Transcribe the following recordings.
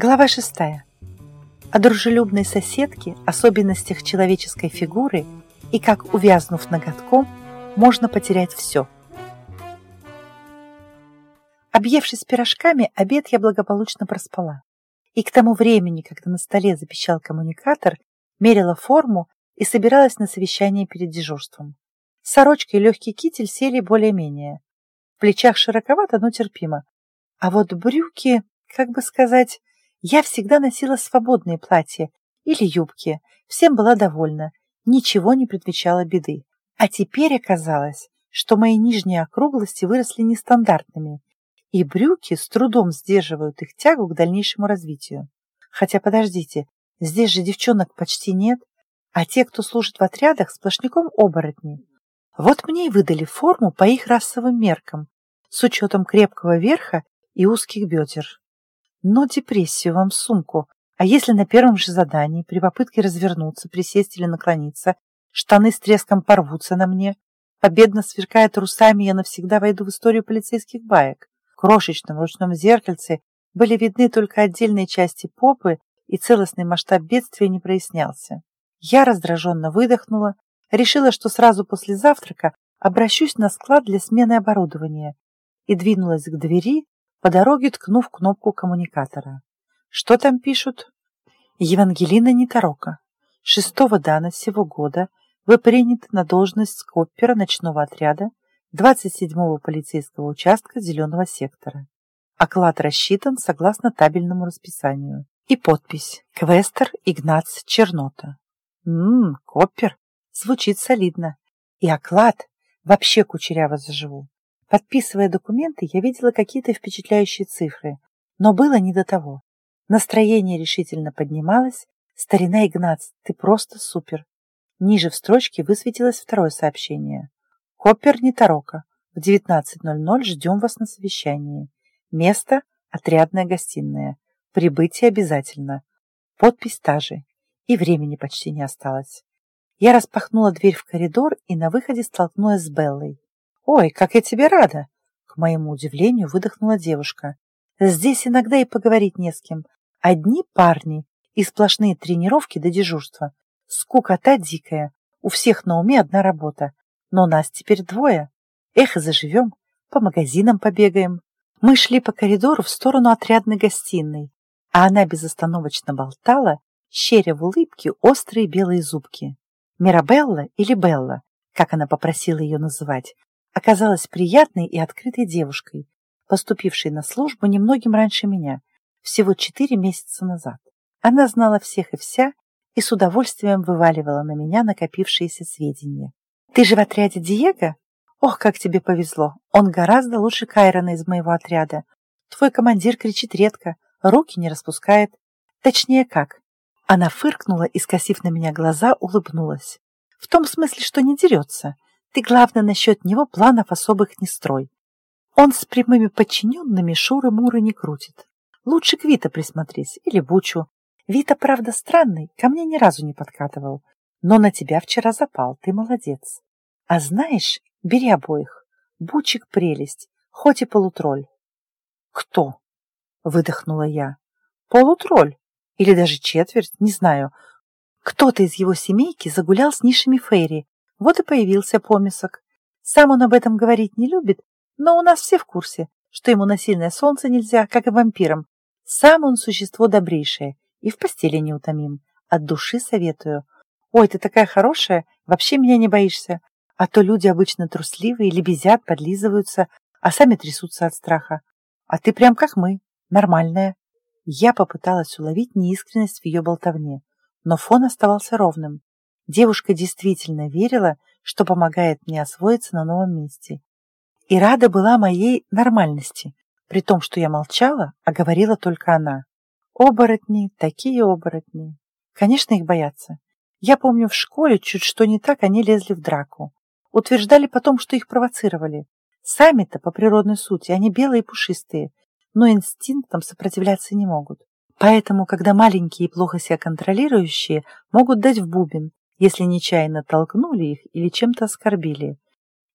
Глава шестая. О дружелюбной соседке, особенностях человеческой фигуры и как, увязнув ноготком, можно потерять все. Объевшись пирожками, обед я благополучно проспала. И к тому времени, когда на столе запищал коммуникатор, мерила форму и собиралась на совещание перед дежурством. Сорочка и легкий китель сели более-менее. В плечах широковато, но терпимо. А вот брюки, как бы сказать, я всегда носила свободные платья или юбки, всем была довольна, ничего не предвещало беды. А теперь оказалось, что мои нижние округлости выросли нестандартными, и брюки с трудом сдерживают их тягу к дальнейшему развитию. Хотя подождите, здесь же девчонок почти нет, а те, кто служит в отрядах, сплошняком оборотни. Вот мне и выдали форму по их расовым меркам, с учетом крепкого верха и узких бедер. Но депрессию вам сумку. А если на первом же задании, при попытке развернуться, присесть или наклониться, штаны с треском порвутся на мне, победно сверкая трусами, я навсегда войду в историю полицейских баек. В крошечном ручном зеркальце были видны только отдельные части попы, и целостный масштаб бедствия не прояснялся. Я раздраженно выдохнула, решила, что сразу после завтрака обращусь на склад для смены оборудования и двинулась к двери, по дороге ткнув кнопку коммуникатора. Что там пишут? Евангелина Неторока. Шестого дана сего года вы приняты на должность скоппера ночного отряда 27-го полицейского участка Зеленого сектора. Оклад рассчитан согласно табельному расписанию. И подпись «Квестер Игнац Чернота». Ммм, коппер. Звучит солидно. И оклад. Вообще кучеряво заживу. Подписывая документы, я видела какие-то впечатляющие цифры, но было не до того. Настроение решительно поднималось. «Старина Игнац, ты просто супер!» Ниже в строчке высветилось второе сообщение. «Коппер Неторока. В 19.00 ждем вас на совещании. Место – отрядная гостиная. Прибытие обязательно. Подпись та же. И времени почти не осталось. Я распахнула дверь в коридор и на выходе столкнулась с Беллой. «Ой, как я тебе рада!» К моему удивлению выдохнула девушка. «Здесь иногда и поговорить не с кем. Одни парни и сплошные тренировки до дежурства. Скукота дикая. У всех на уме одна работа. Но нас теперь двое. Эх, и заживем. По магазинам побегаем». Мы шли по коридору в сторону отрядной гостиной, а она безостановочно болтала, щеря в улыбке острые белые зубки. Мирабелла или Белла, как она попросила ее называть, оказалась приятной и открытой девушкой, поступившей на службу немногим раньше меня, всего четыре месяца назад. Она знала всех и вся и с удовольствием вываливала на меня накопившиеся сведения. «Ты же в отряде Диего? Ох, как тебе повезло! Он гораздо лучше Кайрона из моего отряда. Твой командир кричит редко, руки не распускает. Точнее, как?» Она фыркнула и, скосив на меня глаза, улыбнулась. В том смысле, что не дерется, ты, главное, насчет него планов особых не строй. Он с прямыми подчиненными шуры-муры не крутит. Лучше к Вита присмотрись или Бучу. Вита, правда, странный, ко мне ни разу не подкатывал. Но на тебя вчера запал, ты молодец. А знаешь, бери обоих. Бучик прелесть, хоть и полутролль. Кто? Выдохнула я. Полутролль. Или даже четверть, не знаю. Кто-то из его семейки загулял с низшими Фейри, вот и появился помесок. Сам он об этом говорить не любит, но у нас все в курсе, что ему на сильное солнце нельзя, как и вампирам. Сам он существо добрейшее и в постели неутомим. От души советую. Ой, ты такая хорошая, вообще меня не боишься. А то люди обычно трусливые, лебезят, подлизываются, а сами трясутся от страха. А ты прям как мы, нормальная. Я попыталась уловить неискренность в ее болтовне, но фон оставался ровным. Девушка действительно верила, что помогает мне освоиться на новом месте. И рада была моей нормальности, при том, что я молчала, а говорила только она. Оборотни, такие оборотни. Конечно, их боятся. Я помню, в школе чуть что не так они лезли в драку. Утверждали потом, что их провоцировали. Сами-то, по природной сути, они белые и пушистые, но инстинктам сопротивляться не могут. Поэтому, когда маленькие и плохо себя контролирующие могут дать в бубен, если нечаянно толкнули их или чем-то оскорбили.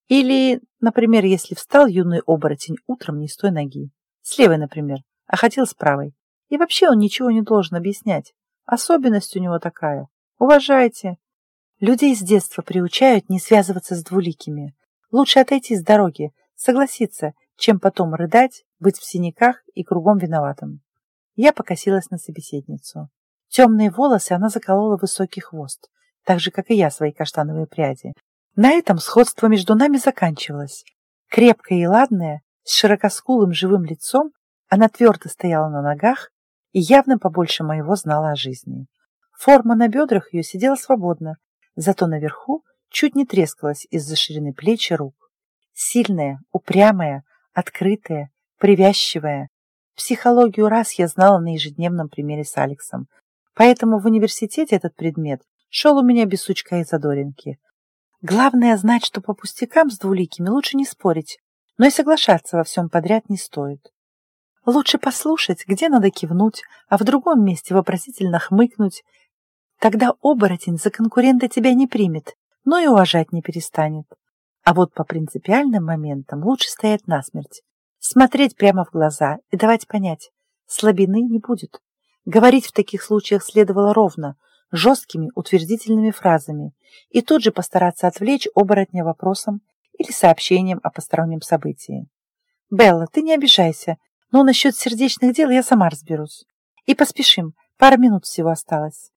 Или, например, если встал юный оборотень утром не с той ноги. С левой, например, а хотел с правой. И вообще он ничего не должен объяснять. Особенность у него такая. Уважайте. Людей с детства приучают не связываться с двуликими. Лучше отойти с дороги, согласиться, чем потом рыдать, быть в синяках и кругом виноватым. Я покосилась на собеседницу. Темные волосы она заколола высокий хвост, так же, как и я свои каштановые пряди. На этом сходство между нами заканчивалось. Крепкая и ладная, с широкоскулым живым лицом, она твердо стояла на ногах и явно побольше моего знала о жизни. Форма на бедрах ее сидела свободно, зато наверху чуть не трескалась из-за ширины плеч и рук. Сильная, упрямая, открытая, привязчивая. Психологию раз я знала на ежедневном примере с Алексом, поэтому в университете этот предмет шел у меня без сучка и задоринки. Главное знать, что по пустякам с двуликими лучше не спорить, но и соглашаться во всем подряд не стоит. Лучше послушать, где надо кивнуть, а в другом месте вопросительно хмыкнуть. Тогда оборотень за конкурента тебя не примет, но и уважать не перестанет. А вот по принципиальным моментам лучше стоять насмерть, смотреть прямо в глаза и давать понять, слабины не будет. Говорить в таких случаях следовало ровно, жесткими утвердительными фразами, и тут же постараться отвлечь оборотня вопросом или сообщением о постороннем событии. «Белла, ты не обижайся, но насчет сердечных дел я сама разберусь. И поспешим, пара минут всего осталось».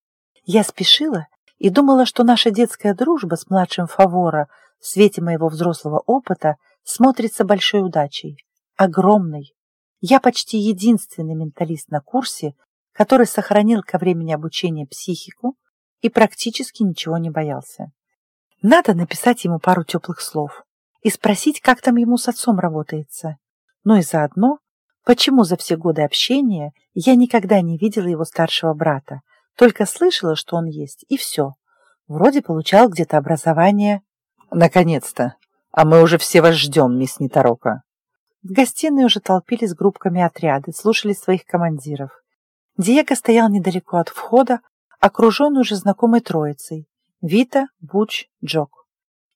Я спешила и думала, что наша детская дружба с младшим Фавора в свете моего взрослого опыта смотрится большой удачей. Огромной. Я почти единственный менталист на курсе, который сохранил ко времени обучения психику и практически ничего не боялся. Надо написать ему пару теплых слов и спросить, как там ему с отцом работается. Ну и заодно, почему за все годы общения я никогда не видела его старшего брата, только слышала, что он есть, и все. Вроде получал где-то образование. Наконец-то! А мы уже все вас ждем, мисс Неторока. В гостиной уже толпились группками отряды, слушали своих командиров. Диего стоял недалеко от входа, окруженный уже знакомой троицей — Вита, Буч, Джок.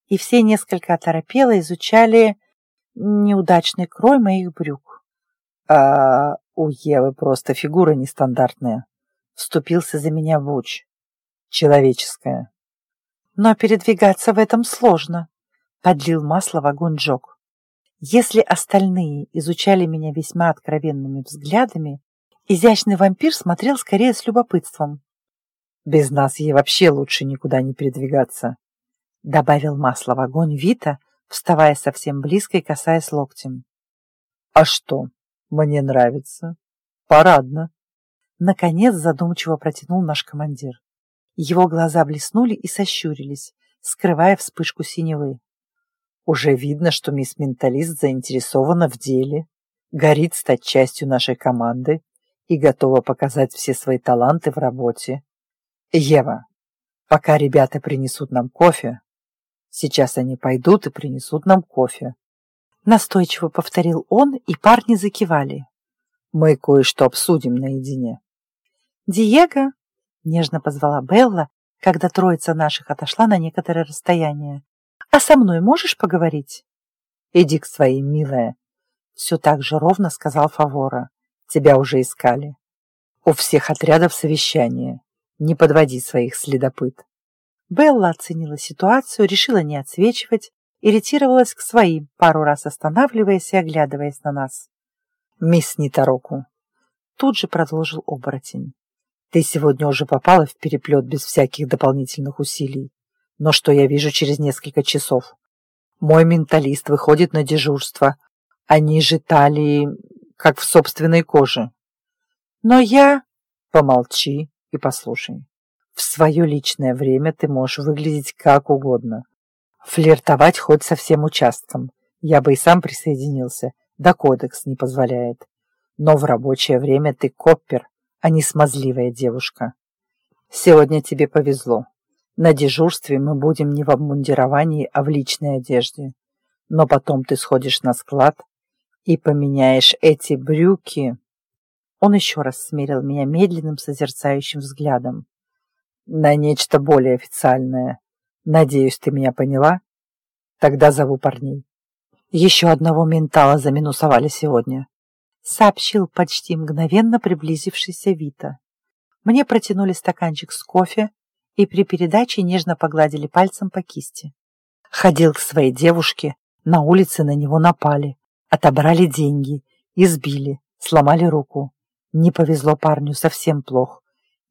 И все несколько оторопело изучали неудачный крой моих брюк. «А у Евы просто фигура нестандартная», — вступился за меня Буч. «Человеческая». «Но передвигаться в этом сложно», — подлил масло в огонь Джок. Если остальные изучали меня весьма откровенными взглядами, Изящный вампир смотрел скорее с любопытством. «Без нас ей вообще лучше никуда не передвигаться», — добавил масло в огонь Вита, вставая совсем близко и касаясь локтем. «А что? Мне нравится. Парадно». Наконец задумчиво протянул наш командир. Его глаза блеснули и сощурились, скрывая вспышку синевы. «Уже видно, что мисс Менталист заинтересована в деле, горит стать частью нашей команды и готова показать все свои таланты в работе. Ева, пока ребята принесут нам кофе, сейчас они пойдут и принесут нам кофе. Настойчиво повторил он, и парни закивали. Мы кое-что обсудим наедине. Диего, нежно позвала Белла, когда троица наших отошла на некоторое расстояние. А со мной можешь поговорить? Иди к своей, милая. Все так же ровно сказал Фавора. Тебя уже искали. У всех отрядов совещание. Не подводи своих следопыт. Белла оценила ситуацию, решила не отсвечивать, иритировалась к своим, пару раз останавливаясь и оглядываясь на нас. «Мисс Нитороку», — тут же продолжил оборотень, — «ты сегодня уже попала в переплет без всяких дополнительных усилий. Но что я вижу через несколько часов? Мой менталист выходит на дежурство. Они же талии как в собственной коже. Но я... Помолчи и послушай. В свое личное время ты можешь выглядеть как угодно. Флиртовать хоть со всем участком. Я бы и сам присоединился, да кодекс не позволяет. Но в рабочее время ты коппер, а не смазливая девушка. Сегодня тебе повезло. На дежурстве мы будем не в обмундировании, а в личной одежде. Но потом ты сходишь на склад, и поменяешь эти брюки...» Он еще раз смерил меня медленным созерцающим взглядом. «На нечто более официальное. Надеюсь, ты меня поняла? Тогда зову парней. Еще одного ментала заминусовали сегодня. сообщил почти мгновенно приблизившийся Вита. Мне протянули стаканчик с кофе и при передаче нежно погладили пальцем по кисти. Ходил к своей девушке, на улице на него напали, отобрали деньги, избили, сломали руку. Не повезло парню, совсем плохо.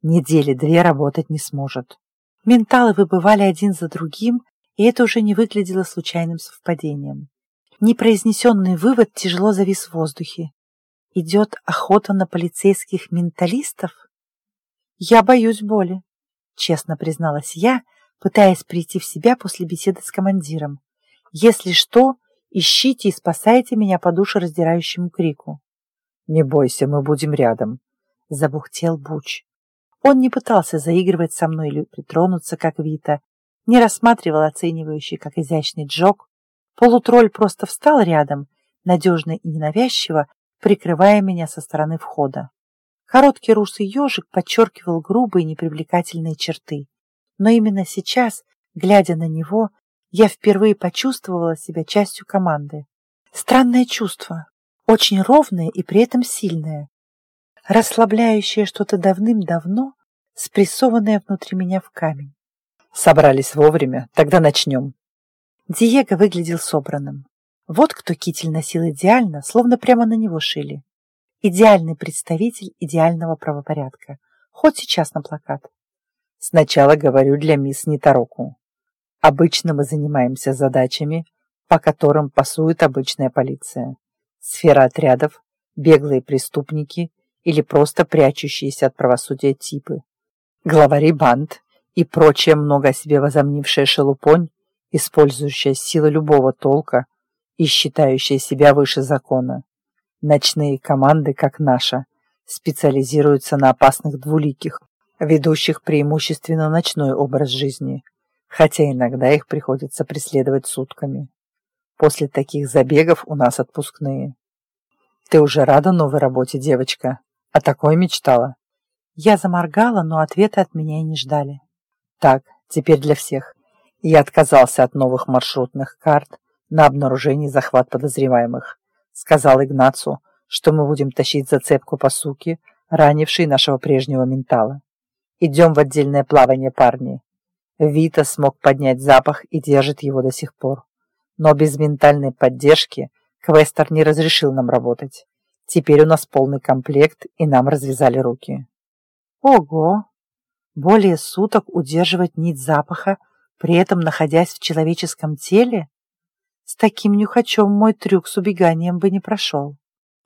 Недели две работать не сможет. Менталы выбывали один за другим, и это уже не выглядело случайным совпадением. Непроизнесенный вывод тяжело завис в воздухе. Идет охота на полицейских менталистов? Я боюсь боли, честно призналась я, пытаясь прийти в себя после беседы с командиром. Если что, ищите и спасайте меня по душераздирающему крику. Не бойся, мы будем рядом, забухтел Буч. Он не пытался заигрывать со мной или притронуться, как Вита, не рассматривал оценивающий, как изящный джок. Полутролль просто встал рядом, надежно и ненавязчиво, прикрывая меня со стороны входа. Короткий русый ежик подчеркивал грубые непривлекательные черты. Но именно сейчас, глядя на него, я впервые почувствовала себя частью команды. Странное чувство, очень ровное и при этом сильное расслабляющее что-то давным-давно, спрессованное внутри меня в камень. Собрались вовремя, тогда начнем. Диего выглядел собранным. Вот кто китель носил идеально, словно прямо на него шили. Идеальный представитель идеального правопорядка. Хоть сейчас на плакат. Сначала говорю для мисс Нитароку. Обычно мы занимаемся задачами, по которым пасует обычная полиция. Сфера отрядов, беглые преступники или просто прячущиеся от правосудия типы. Главари банд и прочая много о себе возомнившая шелупонь, использующая силы любого толка и считающая себя выше закона. Ночные команды, как наша, специализируются на опасных двуликих, ведущих преимущественно ночной образ жизни, хотя иногда их приходится преследовать сутками. После таких забегов у нас отпускные. Ты уже рада новой работе, девочка? А такой мечтала. Я заморгала, но ответа от меня и не ждали. Так, теперь для всех. Я отказался от новых маршрутных карт на обнаружение захват подозреваемых. Сказал Игнацу, что мы будем тащить зацепку по суке, ранившей нашего прежнего ментала. Идем в отдельное плавание, парни. Вита смог поднять запах и держит его до сих пор. Но без ментальной поддержки Квестер не разрешил нам работать. Теперь у нас полный комплект, и нам развязали руки. Ого! Более суток удерживать нить запаха, при этом находясь в человеческом теле? С таким нюхачом мой трюк с убеганием бы не прошел.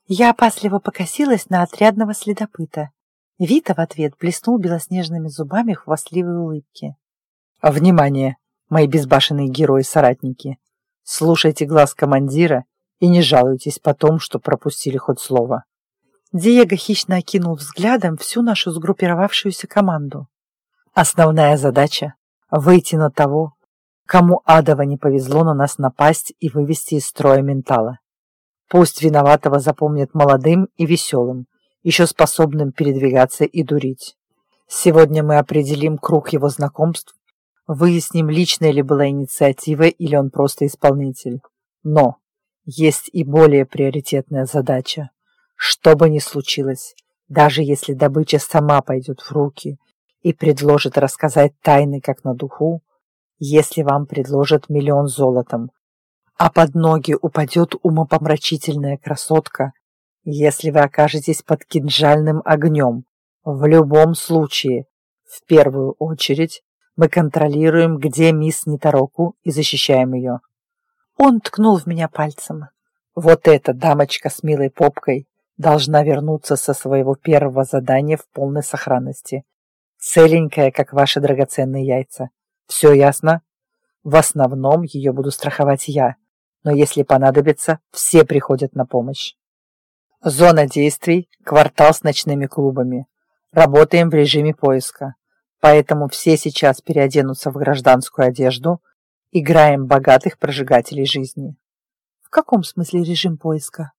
Я опасливо покосилась на отрядного следопыта. Вита в ответ блеснул белоснежными зубами хвастливой улыбке. «Внимание, мои безбашенные герои-соратники! Слушайте глаз командира и не жалуйтесь потом, что пропустили хоть слово. Диего хищно окинул взглядом всю нашу сгруппировавшуюся команду. Основная задача — выйти на того, кому адово не повезло на нас напасть и вывести из строя ментала. Пусть виноватого запомнят молодым и веселым, еще способным передвигаться и дурить. Сегодня мы определим круг его знакомств, выясним, личная ли была инициатива или он просто исполнитель. Но есть и более приоритетная задача. Что бы ни случилось, даже если добыча сама пойдет в руки и предложит рассказать тайны как на духу, если вам предложат миллион золотом, а под ноги упадет умопомрачительная красотка, если вы окажетесь под кинжальным огнем, в любом случае, в первую очередь, мы контролируем, где мисс Нитароку и защищаем ее. Он ткнул в меня пальцем. Вот эта дамочка с милой попкой должна вернуться со своего первого задания в полной сохранности. Целенькая, как ваши драгоценные яйца. Все ясно? В основном ее буду страховать я, но если понадобится, все приходят на помощь. Зона действий – квартал с ночными клубами. Работаем в режиме поиска, поэтому все сейчас переоденутся в гражданскую одежду – Играем богатых прожигателей жизни. В каком смысле режим поиска?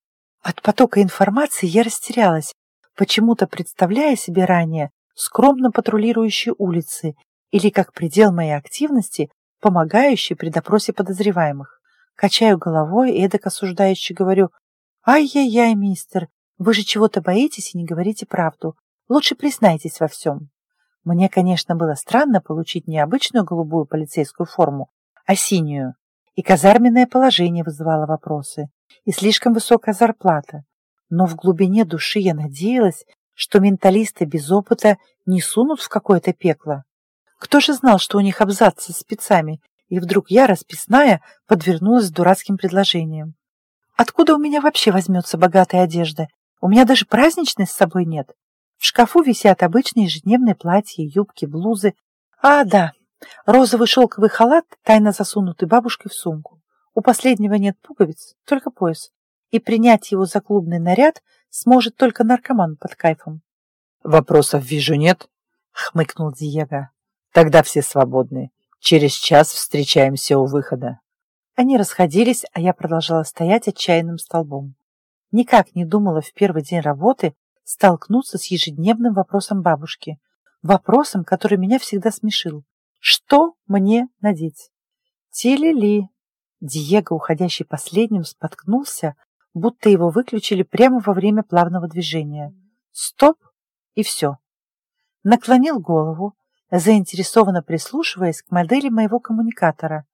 От потока информации я растерялась, почему-то представляя себе ранее скромно патрулирующие улицы или как предел моей активности, помогающий при допросе подозреваемых. Качаю головой и эдак осуждающе говорю «Ай-яй-яй, мистер, Вы же чего-то боитесь и не говорите правду. Лучше признайтесь во всем. Мне, конечно, было странно получить не обычную голубую полицейскую форму, а синюю. И казарменное положение вызывало вопросы, и слишком высокая зарплата. Но в глубине души я надеялась, что менталисты без опыта не сунут в какое-то пекло. Кто же знал, что у них абзац со спецами, и вдруг я, расписная, подвернулась дурацким предложением. Откуда у меня вообще возьмется богатая одежда? У меня даже праздничной с собой нет. В шкафу висят обычные ежедневные платья, юбки, блузы. А, да, розовый шелковый халат, тайно засунутый бабушкой в сумку. У последнего нет пуговиц, только пояс. И принять его за клубный наряд сможет только наркоман под кайфом. «Вопросов вижу нет», — хмыкнул Диего. «Тогда все свободны. Через час встречаемся у выхода». Они расходились, а я продолжала стоять отчаянным столбом. Никак не думала в первый день работы столкнуться с ежедневным вопросом бабушки. Вопросом, который меня всегда смешил. Что мне надеть? Тили-ли. Диего, уходящий последним, споткнулся, будто его выключили прямо во время плавного движения. Стоп, и все. Наклонил голову, заинтересованно прислушиваясь к модели моего коммуникатора.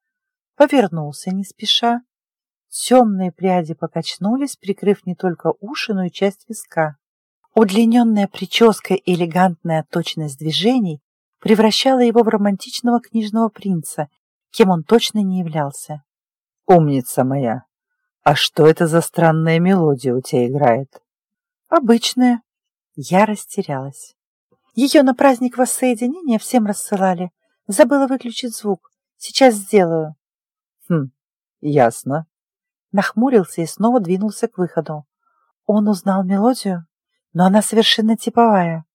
Повернулся не спеша. Темные пряди покачнулись, прикрыв не только уши, но и часть виска. Удлиненная прическа и элегантная точность движений превращала его в романтичного книжного принца, кем он точно не являлся. «Умница моя! А что это за странная мелодия у тебя играет?» «Обычная». Я растерялась. Ее на праздник воссоединения всем рассылали. Забыла выключить звук. Сейчас сделаю. Хм, ясно. Нахмурился и снова двинулся к выходу. Он узнал мелодию, но она совершенно типовая.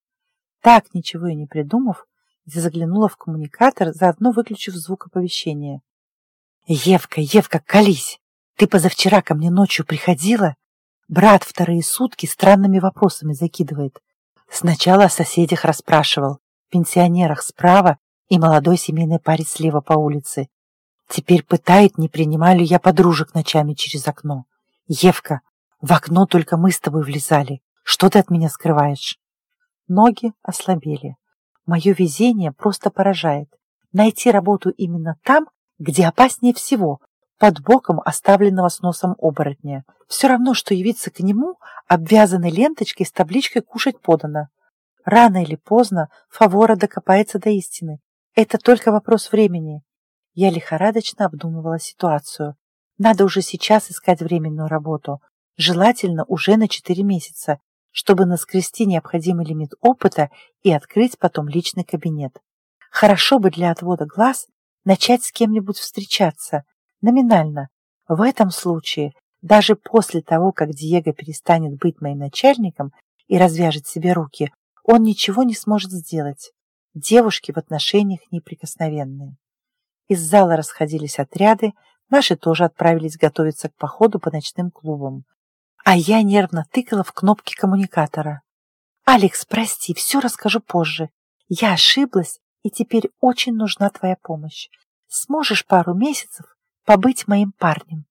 Так, ничего и не придумав, я заглянула в коммуникатор, заодно выключив звук оповещения. «Евка, Евка, колись! Ты позавчера ко мне ночью приходила? Брат вторые сутки странными вопросами закидывает. Сначала о соседях расспрашивал, пенсионерах справа и молодой семейной паре слева по улице. Теперь пытает, не принимаю ли я подружек ночами через окно. Евка, в окно только мы с тобой влезали. Что ты от меня скрываешь? Ноги ослабели. Мое везение просто поражает. Найти работу именно там, где опаснее всего, под боком оставленного с носом оборотня. Все равно, что явиться к нему, обвязанной ленточкой с табличкой «Кушать подано». Рано или поздно Фавора докопается до истины. Это только вопрос времени. Я лихорадочно обдумывала ситуацию. Надо уже сейчас искать временную работу. Желательно уже на 4 месяца, чтобы наскрести необходимый лимит опыта и открыть потом личный кабинет. Хорошо бы для отвода глаз начать с кем-нибудь встречаться, Номинально. В этом случае, даже после того, как Диего перестанет быть моим начальником и развяжет себе руки, он ничего не сможет сделать. Девушки в отношениях неприкосновенные. Из зала расходились отряды, наши тоже отправились готовиться к походу по ночным клубам. А я нервно тыкала в кнопки коммуникатора. «Алекс, прости, все расскажу позже. Я ошиблась, и теперь очень нужна твоя помощь. Сможешь пару месяцев побыть моим парнем.